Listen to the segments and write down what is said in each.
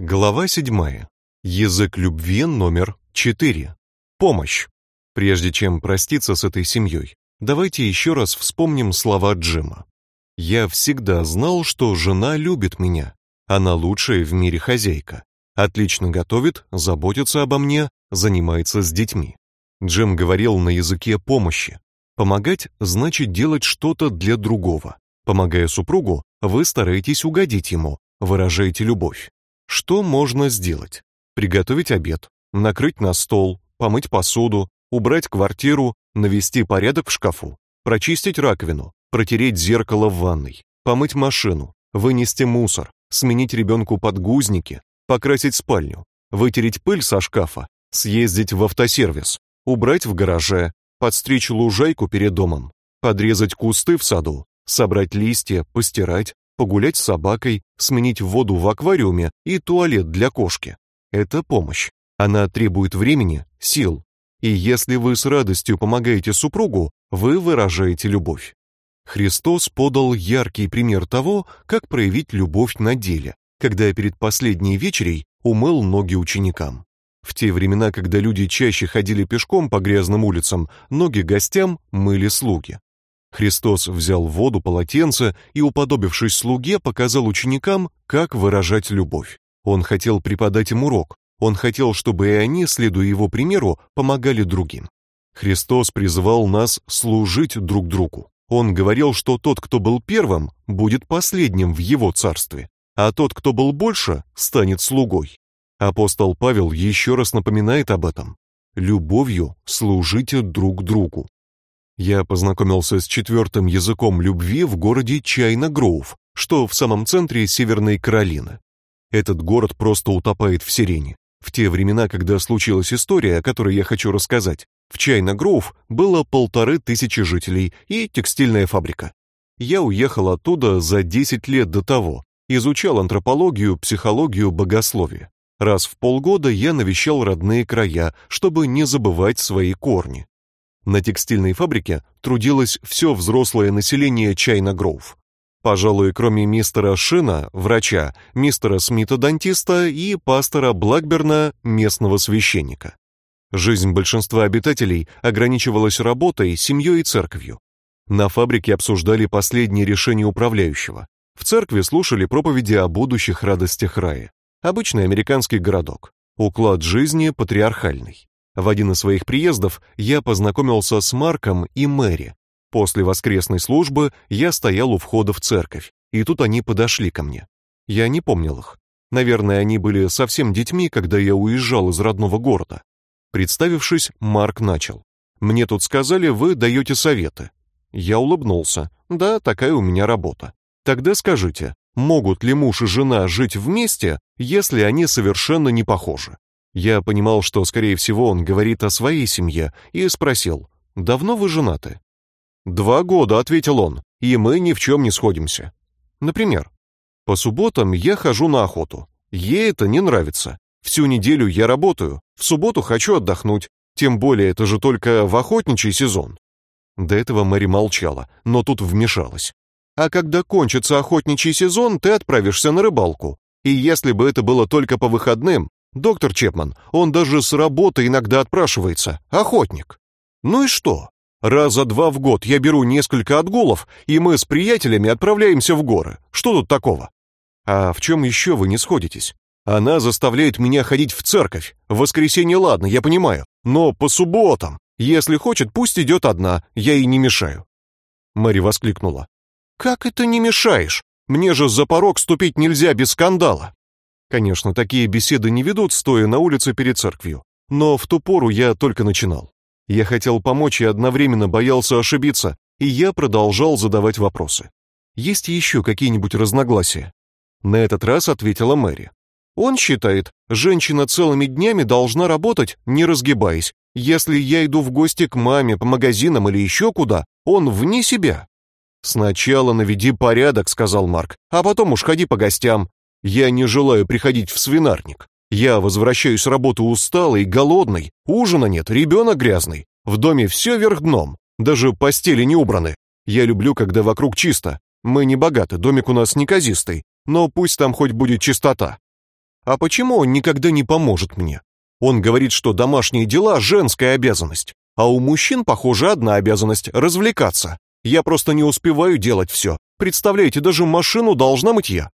Глава 7. Язык любви номер 4. Помощь. Прежде чем проститься с этой семьей, давайте еще раз вспомним слова Джима. Я всегда знал, что жена любит меня. Она лучшая в мире хозяйка. Отлично готовит, заботится обо мне, занимается с детьми. Джим говорил на языке помощи. Помогать значит делать что-то для другого. Помогая супругу, вы стараетесь угодить ему, выражаете любовь. Что можно сделать? Приготовить обед, накрыть на стол, помыть посуду, убрать квартиру, навести порядок в шкафу, прочистить раковину, протереть зеркало в ванной, помыть машину, вынести мусор, сменить ребенку подгузники, покрасить спальню, вытереть пыль со шкафа, съездить в автосервис, убрать в гараже, подстричь лужайку перед домом, подрезать кусты в саду, собрать листья, постирать, погулять с собакой, сменить воду в аквариуме и туалет для кошки. Это помощь. Она требует времени, сил. И если вы с радостью помогаете супругу, вы выражаете любовь. Христос подал яркий пример того, как проявить любовь на деле, когда перед последней вечерей умыл ноги ученикам. В те времена, когда люди чаще ходили пешком по грязным улицам, ноги гостям мыли слуги. Христос взял воду, полотенце и, уподобившись слуге, показал ученикам, как выражать любовь. Он хотел преподать им урок. Он хотел, чтобы и они, следуя его примеру, помогали другим. Христос призывал нас служить друг другу. Он говорил, что тот, кто был первым, будет последним в его царстве, а тот, кто был больше, станет слугой. Апостол Павел еще раз напоминает об этом. Любовью служите друг другу. Я познакомился с четвертым языком любви в городе Чайна-Гроув, что в самом центре Северной Каролины. Этот город просто утопает в сирене. В те времена, когда случилась история, о которой я хочу рассказать, в Чайна-Гроув было полторы тысячи жителей и текстильная фабрика. Я уехал оттуда за 10 лет до того, изучал антропологию, психологию, богословие. Раз в полгода я навещал родные края, чтобы не забывать свои корни. На текстильной фабрике трудилось все взрослое население Чайна-Гроув. Пожалуй, кроме мистера Шина, врача, мистера Смита, дантиста и пастора Блэкберна, местного священника. Жизнь большинства обитателей ограничивалась работой, семьей и церковью. На фабрике обсуждали последние решения управляющего. В церкви слушали проповеди о будущих радостях рая. Обычный американский городок. Уклад жизни патриархальный. В один из своих приездов я познакомился с Марком и Мэри. После воскресной службы я стоял у входа в церковь, и тут они подошли ко мне. Я не помнил их. Наверное, они были совсем детьми, когда я уезжал из родного города. Представившись, Марк начал: "Мне тут сказали, вы даете советы". Я улыбнулся. "Да, такая у меня работа. Тогда скажите, могут ли муж и жена жить вместе, если они совершенно не похожи?" Я понимал, что, скорее всего, он говорит о своей семье, и спросил, «Давно вы женаты?» «Два года», — ответил он, — «и мы ни в чем не сходимся». Например, «По субботам я хожу на охоту. Ей это не нравится. Всю неделю я работаю, в субботу хочу отдохнуть, тем более это же только в охотничий сезон». До этого Мэри молчала, но тут вмешалась. «А когда кончится охотничий сезон, ты отправишься на рыбалку. И если бы это было только по выходным, Доктор Чепман, он даже с работы иногда отпрашивается. Охотник. Ну и что? Раза два в год я беру несколько отгулов, и мы с приятелями отправляемся в горы. Что тут такого? А в чем еще вы не сходитесь? Она заставляет меня ходить в церковь. В воскресенье ладно, я понимаю, но по субботам. Если хочет, пусть идет одна, я ей не мешаю. Мэри воскликнула. Как это не мешаешь? Мне же за порог ступить нельзя без скандала. Конечно, такие беседы не ведут стоя на улице перед церковью, но в ту пору я только начинал. Я хотел помочь и одновременно боялся ошибиться, и я продолжал задавать вопросы. Есть еще какие-нибудь разногласия? На этот раз ответила Мэри. Он считает, женщина целыми днями должна работать, не разгибаясь. Если я иду в гости к маме по магазинам или еще куда, он вне себя. Сначала наведи порядок, сказал Марк, а потом уж ходи по гостям. Я не желаю приходить в свинарник. Я возвращаюсь с работы усталый, голодный, ужина нет, ребенок грязный. В доме все вверх дном, даже постели не убраны. Я люблю, когда вокруг чисто. Мы не богаты, домик у нас неказистый, но пусть там хоть будет чистота. А почему он никогда не поможет мне? Он говорит, что домашние дела женская обязанность, а у мужчин, похоже, одна обязанность развлекаться. Я просто не успеваю делать все. Представляете, даже машину должна мыть я.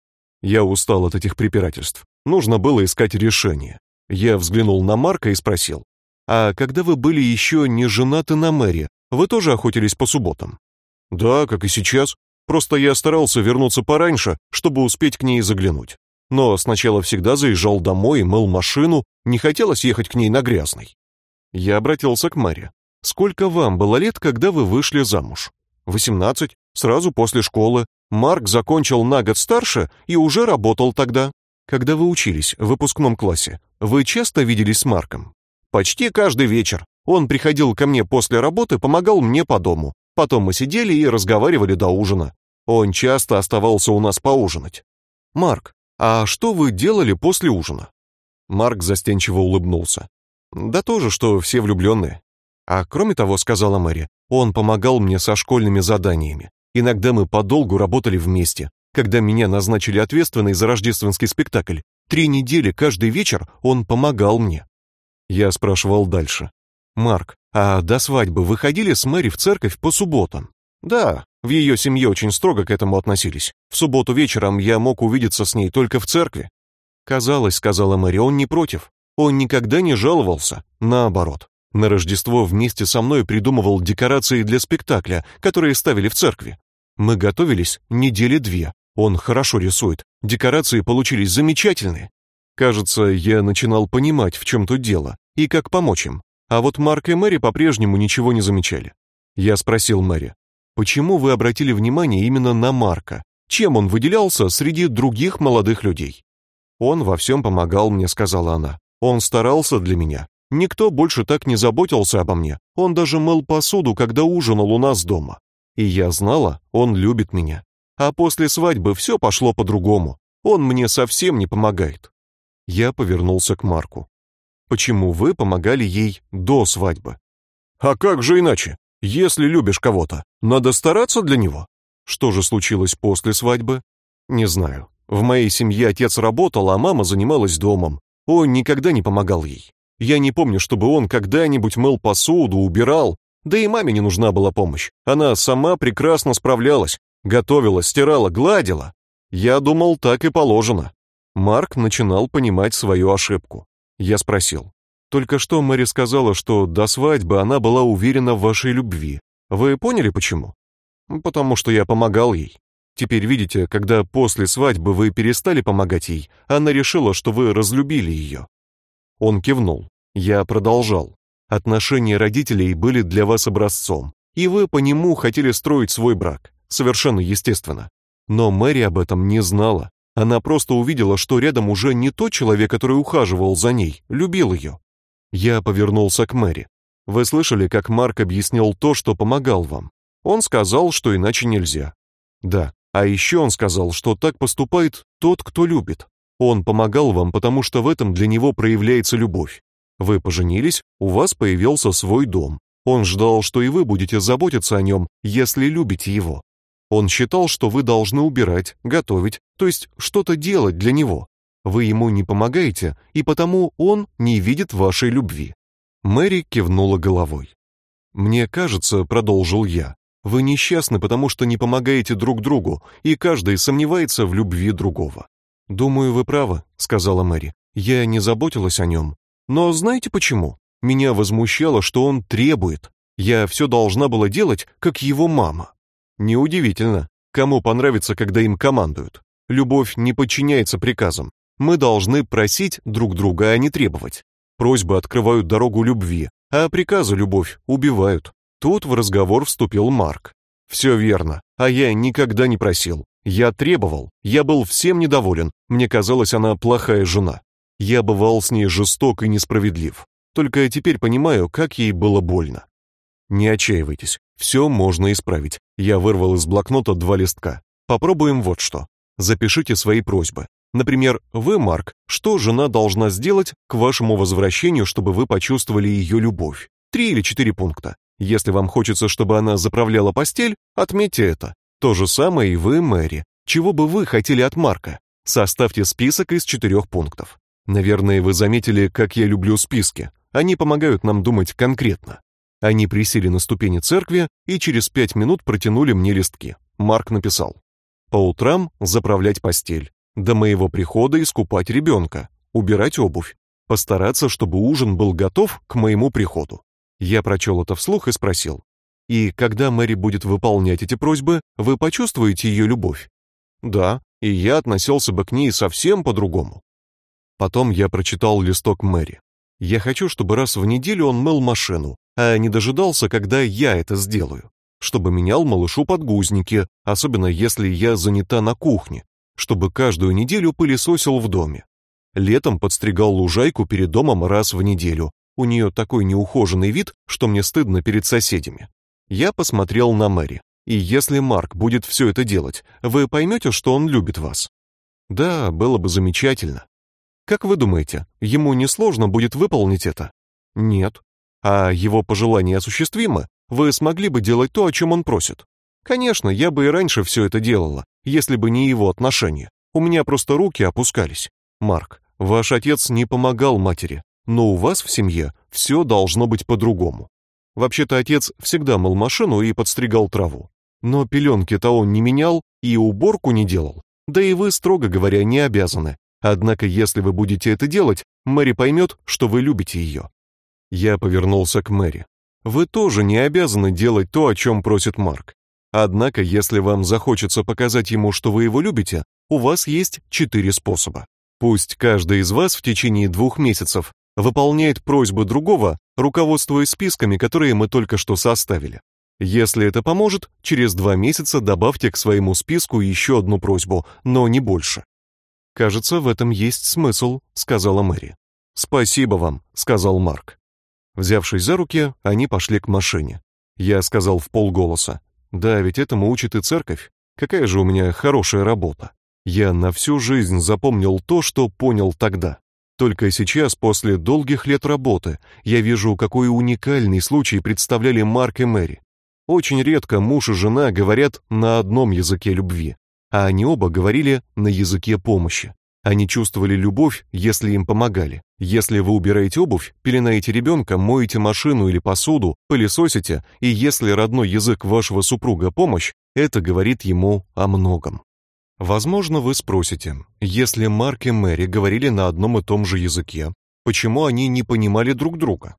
Я устал от этих препирательств. Нужно было искать решение. Я взглянул на Марка и спросил: "А когда вы были еще не женаты на Мэри, вы тоже охотились по субботам?" "Да, как и сейчас. Просто я старался вернуться пораньше, чтобы успеть к ней заглянуть. Но сначала всегда заезжал домой и мыл машину, не хотелось ехать к ней на грязной. Я обратился к Мэри. Сколько вам было лет, когда вы вышли замуж? Восемнадцать, сразу после школы. Марк закончил на год старше и уже работал тогда. Когда вы учились в выпускном классе, вы часто виделись с Марком? Почти каждый вечер. Он приходил ко мне после работы, помогал мне по дому. Потом мы сидели и разговаривали до ужина. Он часто оставался у нас поужинать. Марк, а что вы делали после ужина? Марк застенчиво улыбнулся. Да то же, что все влюбленные. А кроме того, сказала Мэри, он помогал мне со школьными заданиями. Иногда мы подолгу работали вместе. Когда меня назначили ответственной за рождественский спектакль, три недели каждый вечер он помогал мне. Я спрашивал дальше. Марк, а до свадьбы вы ходили с Мэри в церковь по субботам? Да, в ее семье очень строго к этому относились. В субботу вечером я мог увидеться с ней только в церкви. Казалось, сказала Мэри, он не против. Он никогда не жаловался, наоборот. На Рождество вместе со мной придумывал декорации для спектакля, которые ставили в церкви. Мы готовились недели две. Он хорошо рисует. Декорации получились замечательные. Кажется, я начинал понимать, в чем тут дело и как помочь им. А вот Марк и Мэри по-прежнему ничего не замечали. Я спросил Мэри: "Почему вы обратили внимание именно на Марка? Чем он выделялся среди других молодых людей?" "Он во всем помогал мне", сказала она. "Он старался для меня. Никто больше так не заботился обо мне. Он даже мыл посуду, когда ужинал у нас дома. И я знала, он любит меня. А после свадьбы все пошло по-другому. Он мне совсем не помогает. Я повернулся к Марку. Почему вы помогали ей до свадьбы? А как же иначе? Если любишь кого-то, надо стараться для него. Что же случилось после свадьбы? Не знаю. В моей семье отец работал, а мама занималась домом. Он никогда не помогал ей. Я не помню, чтобы он когда-нибудь мыл посуду, убирал. Да и маме не нужна была помощь. Она сама прекрасно справлялась. Готовила, стирала, гладила. Я думал, так и положено. Марк начинал понимать свою ошибку. Я спросил: "Только что Мэри сказала, что до свадьбы она была уверена в вашей любви. Вы поняли почему?" "Потому что я помогал ей. Теперь видите, когда после свадьбы вы перестали помогать ей, она решила, что вы разлюбили ее». Он кивнул. Я продолжал. Отношения родителей были для вас образцом, и вы по нему хотели строить свой брак. Совершенно естественно. Но Мэри об этом не знала. Она просто увидела, что рядом уже не тот человек, который ухаживал за ней, любил ее. Я повернулся к Мэри. Вы слышали, как Марк объяснил то, что помогал вам? Он сказал, что иначе нельзя. Да, а еще он сказал, что так поступает тот, кто любит. Он помогал вам, потому что в этом для него проявляется любовь. Вы поженились, у вас появился свой дом. Он ждал, что и вы будете заботиться о нем, если любите его. Он считал, что вы должны убирать, готовить, то есть что-то делать для него. Вы ему не помогаете, и потому он не видит вашей любви. Мэри кивнула головой. Мне кажется, продолжил я, вы несчастны, потому что не помогаете друг другу, и каждый сомневается в любви другого. Думаю, вы правы, сказала Мэри. Я не заботилась о нем. Но знаете почему? Меня возмущало, что он требует. Я все должна была делать, как его мама. Неудивительно. Кому понравится, когда им командуют? Любовь не подчиняется приказам. Мы должны просить друг друга, а не требовать. Просьбы открывают дорогу любви, а приказы любовь убивают. Тут в разговор вступил Марк. Все верно, а я никогда не просил. Я требовал, я был всем недоволен. Мне казалось, она плохая жена. Я бывал с ней жесток и несправедлив. Только теперь понимаю, как ей было больно. Не отчаивайтесь, все можно исправить. Я вырвал из блокнота два листка. Попробуем вот что. Запишите свои просьбы. Например, вы, Марк, что жена должна сделать к вашему возвращению, чтобы вы почувствовали ее любовь? Три или четыре пункта. Если вам хочется, чтобы она заправляла постель, отметьте это. То же самое и вы, Мэри. Чего бы вы хотели от Марка? Составьте список из четырех пунктов. Наверное, вы заметили, как я люблю списки. Они помогают нам думать конкретно. Они присели на ступени церкви и через пять минут протянули мне листки. Марк написал: по утрам заправлять постель, до моего прихода искупать ребенка, убирать обувь, постараться, чтобы ужин был готов к моему приходу. Я прочел это вслух и спросил: "И когда Мэри будет выполнять эти просьбы, вы почувствуете ее любовь?" "Да, и я относился бы к ней совсем по-другому". Потом я прочитал листок Мэри. Я хочу, чтобы раз в неделю он мыл машину, а не дожидался, когда я это сделаю чтобы менял малышу подгузники, особенно если я занята на кухне, чтобы каждую неделю пылесосил в доме. Летом подстригал лужайку перед домом раз в неделю. У нее такой неухоженный вид, что мне стыдно перед соседями. Я посмотрел на Мэри. И если Марк будет все это делать, вы поймете, что он любит вас. Да, было бы замечательно. Как вы думаете, ему несложно будет выполнить это? Нет. А его пожелания осуществимы? Вы смогли бы делать то, о чем он просит? Конечно, я бы и раньше все это делала, если бы не его отношение. У меня просто руки опускались. Марк, ваш отец не помогал матери, но у вас в семье все должно быть по-другому. Вообще-то отец всегда мыл машину и подстригал траву. Но пеленки-то он не менял и уборку не делал. Да и вы, строго говоря, не обязаны. Однако, если вы будете это делать, Мэри поймет, что вы любите ее. Я повернулся к Мэри. Вы тоже не обязаны делать то, о чем просит Марк. Однако, если вам захочется показать ему, что вы его любите, у вас есть четыре способа. Пусть каждый из вас в течение двух месяцев выполняет просьбы другого, руководствуясь списками, которые мы только что составили. Если это поможет, через два месяца добавьте к своему списку еще одну просьбу, но не больше. Кажется, в этом есть смысл, сказала Мэри. Спасибо вам, сказал Марк. Взявшись за руки, они пошли к машине. Я сказал в полголоса: "Да, ведь этому учит и церковь. Какая же у меня хорошая работа. Я на всю жизнь запомнил то, что понял тогда. Только сейчас, после долгих лет работы, я вижу, какой уникальный случай представляли Марк и Мэри. Очень редко муж и жена говорят на одном языке любви, а они оба говорили на языке помощи. Они чувствовали любовь, если им помогали. Если вы убираете обувь, пеленаете ребенка, моете машину или посуду, пылесосите, и если родной язык вашего супруга помощь, это говорит ему о многом. Возможно, вы спросите: если Марк и Мэри говорили на одном и том же языке, почему они не понимали друг друга?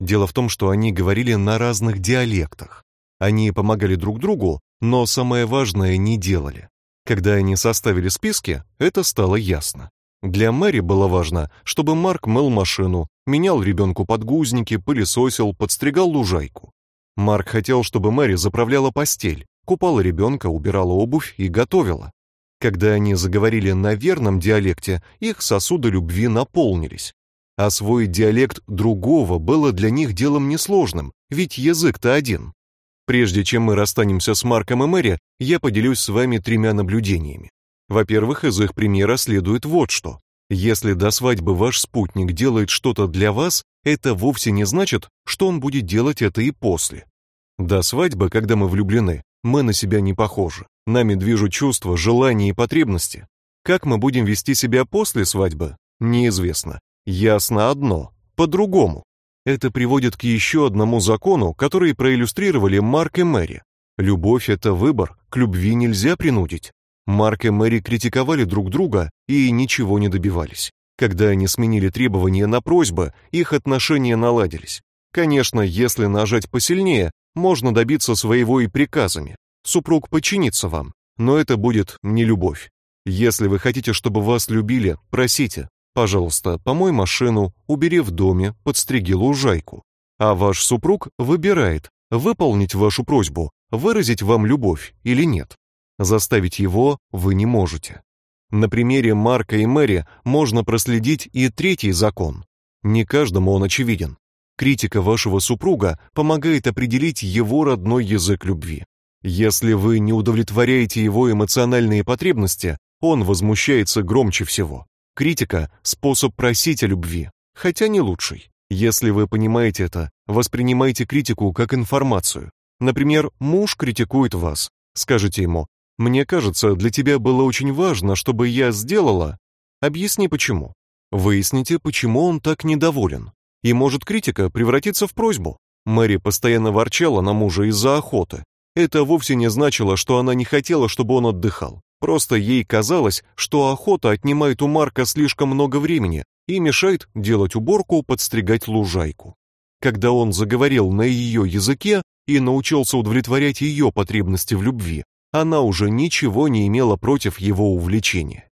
Дело в том, что они говорили на разных диалектах. Они помогали друг другу, но самое важное не делали. Когда они составили списки, это стало ясно. Для Мэри было важно, чтобы Марк мыл машину, менял ребенку подгузники, пылесосил, подстригал лужайку. Марк хотел, чтобы Мэри заправляла постель, купала ребенка, убирала обувь и готовила. Когда они заговорили на верном диалекте, их сосуды любви наполнились. Освоить диалект другого было для них делом несложным, ведь язык-то один. Прежде чем мы расстанемся с Марком и Мэри, я поделюсь с вами тремя наблюдениями. Во-первых, из их примера следует вот что. Если до свадьбы ваш спутник делает что-то для вас, это вовсе не значит, что он будет делать это и после. До свадьбы, когда мы влюблены, мы на себя не похожи. Нами движут чувства, желания и потребности. Как мы будем вести себя после свадьбы, неизвестно. Ясно одно по-другому. Это приводит к еще одному закону, который проиллюстрировали Марк и Мэри. Любовь это выбор, к любви нельзя принудить. Марк и Мэри критиковали друг друга и ничего не добивались. Когда они сменили требования на просьбы, их отношения наладились. Конечно, если нажать посильнее, можно добиться своего и приказами. Супруг подчинится вам, но это будет не любовь. Если вы хотите, чтобы вас любили, просите, Пожалуйста, помой машину, убери в доме, подстриги лужайку. А ваш супруг выбирает, выполнить вашу просьбу, выразить вам любовь или нет. Заставить его вы не можете. На примере Марка и Мэри можно проследить и третий закон. Не каждому он очевиден. Критика вашего супруга помогает определить его родной язык любви. Если вы не удовлетворяете его эмоциональные потребности, он возмущается громче всего. Критика способ просить о любви, хотя не лучший. Если вы понимаете это, воспринимайте критику как информацию. Например, муж критикует вас. Скажите ему: Мне кажется, для тебя было очень важно, чтобы я сделала. Объясни почему. Выясните, почему он так недоволен. И может критика превратиться в просьбу. Мэри постоянно ворчала на мужа из-за охоты. Это вовсе не значило, что она не хотела, чтобы он отдыхал. Просто ей казалось, что охота отнимает у Марка слишком много времени и мешает делать уборку, подстригать лужайку. Когда он заговорил на ее языке и научился удовлетворять ее потребности в любви, она уже ничего не имела против его увлечения.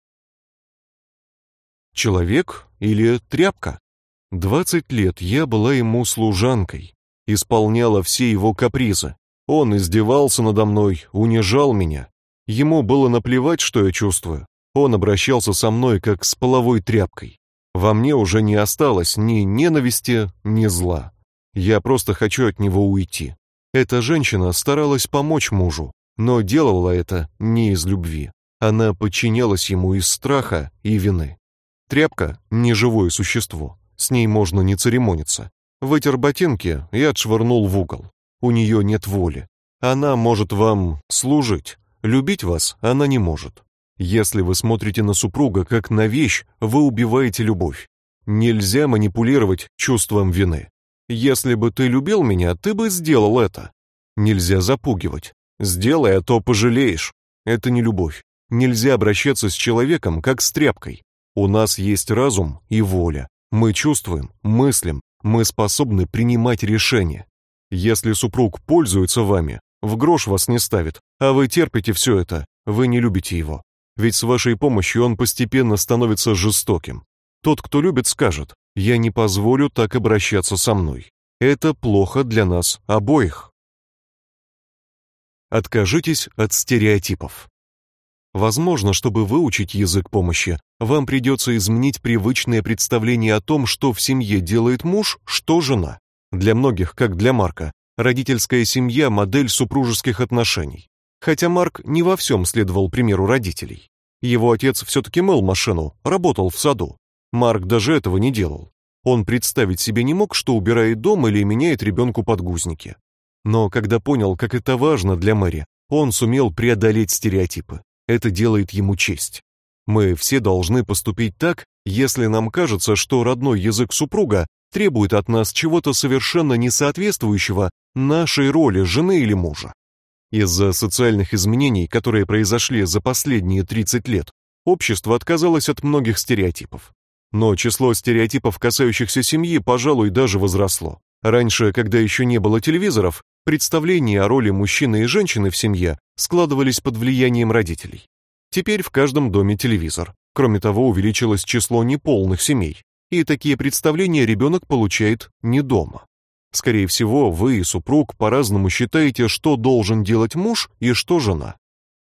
Человек или тряпка? Двадцать лет я была ему служанкой, исполняла все его капризы. Он издевался надо мной, унижал меня. Ему было наплевать, что я чувствую. Он обращался со мной как с половой тряпкой. Во мне уже не осталось ни ненависти, ни зла. Я просто хочу от него уйти. Эта женщина старалась помочь мужу, но делала это не из любви. Она подчинялась ему из страха и вины. Тряпка не живое существо, с ней можно не церемониться. Вытер ботинки и отшвырнул в угол. У нее нет воли. Она может вам служить, любить вас она не может. Если вы смотрите на супруга как на вещь, вы убиваете любовь. Нельзя манипулировать чувством вины. Если бы ты любил меня, ты бы сделал это. Нельзя запугивать. Сделай, а то пожалеешь. Это не любовь. Нельзя обращаться с человеком как с тряпкой. У нас есть разум и воля. Мы чувствуем, мыслим, мы способны принимать решения. Если супруг пользуется вами, в грош вас не ставит, а вы терпите все это, вы не любите его. Ведь с вашей помощью он постепенно становится жестоким. Тот, кто любит, скажет: "Я не позволю так обращаться со мной". Это плохо для нас обоих. Откажитесь от стереотипов. Возможно, чтобы выучить язык помощи, вам придется изменить привычное представление о том, что в семье делает муж, что жена. Для многих, как для Марка, родительская семья модель супружеских отношений. Хотя Марк не во всем следовал примеру родителей. Его отец все таки мыл машину, работал в саду. Марк даже этого не делал. Он представить себе не мог, что убирает дом или меняет ребенку подгузники. Но когда понял, как это важно для Мэри, он сумел преодолеть стереотипы. Это делает ему честь. Мы все должны поступить так, если нам кажется, что родной язык супруга требует от нас чего-то совершенно не соответствующего нашей роли жены или мужа. Из-за социальных изменений, которые произошли за последние 30 лет, общество отказалось от многих стереотипов. Но число стереотипов, касающихся семьи, пожалуй, даже возросло. Раньше, когда еще не было телевизоров, Представления о роли мужчины и женщины в семье складывались под влиянием родителей. Теперь в каждом доме телевизор. Кроме того, увеличилось число неполных семей, и такие представления ребенок получает не дома. Скорее всего, вы и супруг по-разному считаете, что должен делать муж и что жена.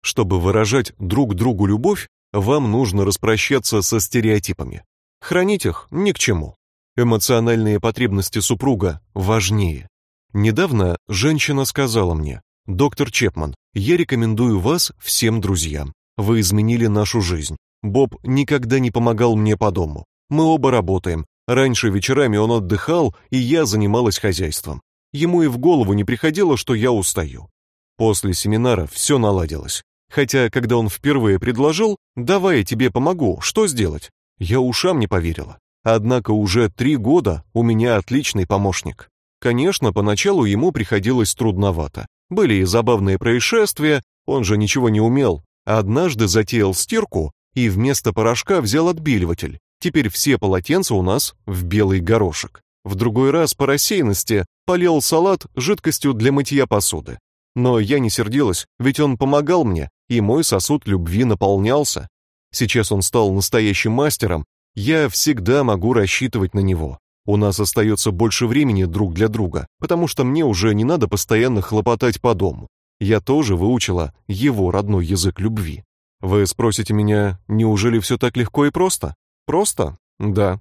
Чтобы выражать друг другу любовь, вам нужно распрощаться со стереотипами. Хранить их ни к чему. Эмоциональные потребности супруга важнее. Недавно женщина сказала мне: "Доктор Чепман, я рекомендую вас всем друзьям. Вы изменили нашу жизнь. Боб никогда не помогал мне по дому. Мы оба работаем. Раньше вечерами он отдыхал, и я занималась хозяйством. Ему и в голову не приходило, что я устаю. После семинара все наладилось. Хотя, когда он впервые предложил: "Давай я тебе помогу", что сделать? Я ушам не поверила. Однако уже три года у меня отличный помощник. Конечно, поначалу ему приходилось трудновато. Были и забавные происшествия, он же ничего не умел. Однажды затеял стирку и вместо порошка взял отбеливатель. Теперь все полотенца у нас в белый горошек. В другой раз по рассеянности полил салат жидкостью для мытья посуды. Но я не сердилась, ведь он помогал мне, и мой сосуд любви наполнялся. Сейчас он стал настоящим мастером, я всегда могу рассчитывать на него. У нас остается больше времени друг для друга, потому что мне уже не надо постоянно хлопотать по дому. Я тоже выучила его родной язык любви. Вы спросите меня, неужели все так легко и просто? Просто? Да.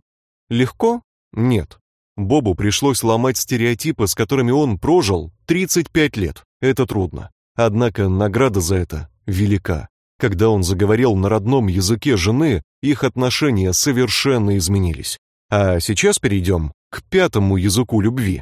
Легко? Нет. Бобу пришлось ломать стереотипы, с которыми он прожил 35 лет. Это трудно. Однако награда за это велика. Когда он заговорил на родном языке жены, их отношения совершенно изменились. А сейчас перейдем к пятому языку любви.